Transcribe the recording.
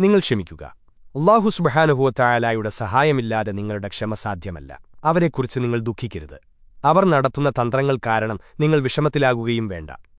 നിങ്ങൾ ക്ഷമിക്കുക. അള്ളാഹു സുബഹാനുഹുവത്തായാലായുടെ സഹായമില്ലാതെ നിങ്ങളുടെ ക്ഷമ സാധ്യമല്ല. അവരെക്കുറിച്ച് നിങ്ങൾ ദുഃഖിക്കരുത്. അവർ നടത്തുന്ന തന്ത്രങ്ങൾ കാരണം നിങ്ങൾ വിഷമത്തിലാകുകയും വേണ്ട.